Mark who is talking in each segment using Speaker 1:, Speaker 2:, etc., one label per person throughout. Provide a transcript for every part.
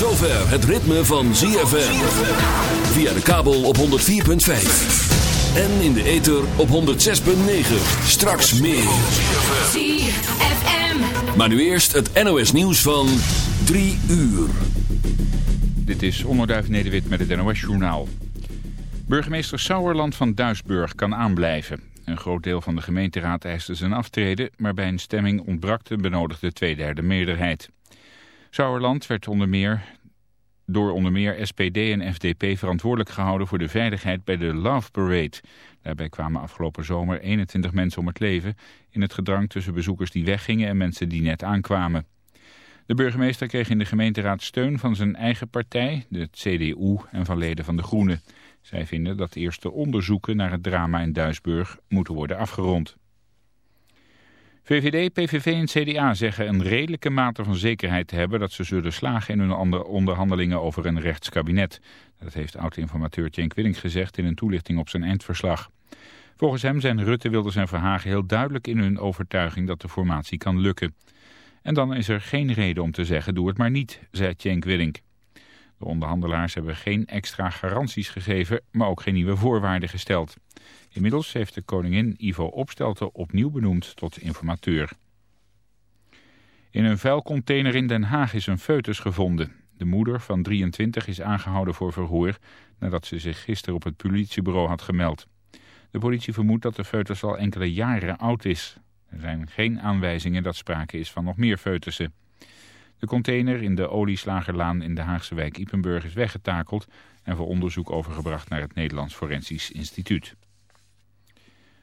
Speaker 1: zover het ritme van ZFM. Via de kabel op 104.5. En in de ether op 106.9. Straks meer.
Speaker 2: ZFM.
Speaker 1: Maar nu eerst het NOS nieuws van 3 uur.
Speaker 3: Dit is Onderduif Nederwit met het NOS-journaal. Burgemeester Sauerland van Duisburg kan aanblijven. Een groot deel van de gemeenteraad eiste zijn aftreden... maar bij een stemming ontbrak de benodigde tweederde meerderheid. Sauerland werd onder meer, door onder meer SPD en FDP verantwoordelijk gehouden... voor de veiligheid bij de Love Parade. Daarbij kwamen afgelopen zomer 21 mensen om het leven... in het gedrang tussen bezoekers die weggingen en mensen die net aankwamen. De burgemeester kreeg in de gemeenteraad steun van zijn eigen partij, de CDU, en van leden van de Groenen. Zij vinden dat eerst de onderzoeken naar het drama in Duisburg moeten worden afgerond. VVD, PVV en CDA zeggen een redelijke mate van zekerheid te hebben dat ze zullen slagen in hun onderhandelingen over een rechtskabinet. Dat heeft oud-informateur Cenk Willink gezegd in een toelichting op zijn eindverslag. Volgens hem zijn Rutte, Wilders en Verhagen heel duidelijk in hun overtuiging dat de formatie kan lukken. En dan is er geen reden om te zeggen doe het maar niet, zei Cenk Willink. De onderhandelaars hebben geen extra garanties gegeven, maar ook geen nieuwe voorwaarden gesteld. Inmiddels heeft de koningin Ivo Opstelten opnieuw benoemd tot informateur. In een vuilcontainer in Den Haag is een foetus gevonden. De moeder van 23 is aangehouden voor verhoor nadat ze zich gisteren op het politiebureau had gemeld. De politie vermoedt dat de foetus al enkele jaren oud is. Er zijn geen aanwijzingen dat sprake is van nog meer foetussen. De container in de olieslagerlaan in de Haagse wijk Ipenburg is weggetakeld en voor onderzoek overgebracht naar het Nederlands Forensisch Instituut.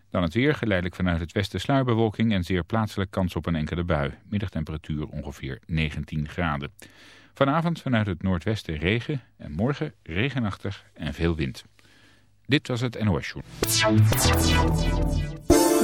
Speaker 3: Dan het weer, geleidelijk vanuit het westen sluierbewolking en zeer plaatselijk kans op een enkele bui. Middagtemperatuur ongeveer 19 graden. Vanavond vanuit het noordwesten regen en morgen regenachtig en veel wind. Dit was het NOS Journal.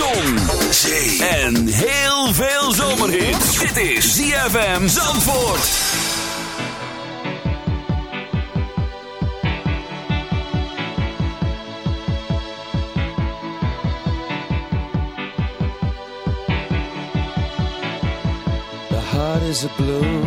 Speaker 1: Zon, zee en heel veel zomerhit. Dit is ZFM Zandvoort.
Speaker 4: The heart is a blue.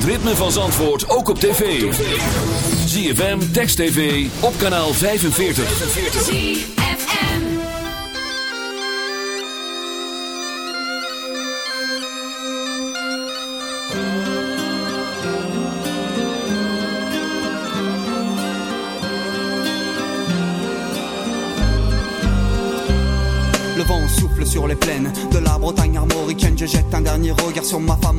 Speaker 1: Het ritme van Zandvoort ook op tv. ZFM, Text TV, op kanaal 45.
Speaker 5: ZFM.
Speaker 6: Le vent souffle sur les plaines de la Bretagne armoricaine. Je jette un dernier regard sur ma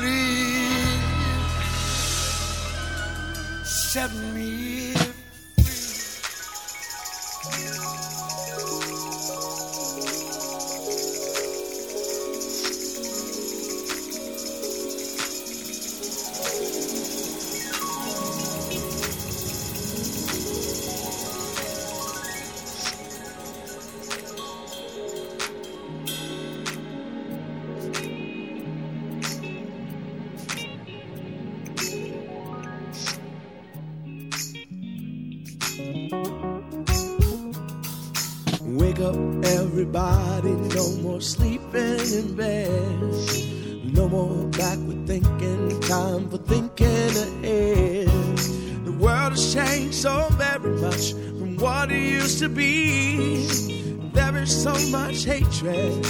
Speaker 7: Please. Set me
Speaker 8: dress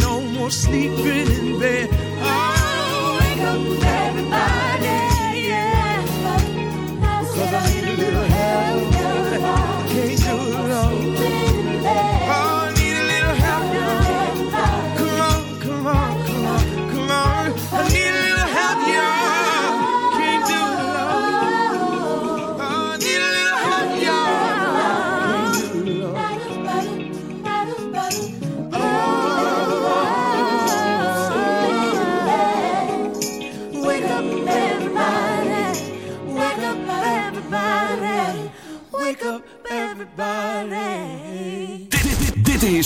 Speaker 8: No more sleeping in bed. Oh, wake up, everybody, yeah. Cause I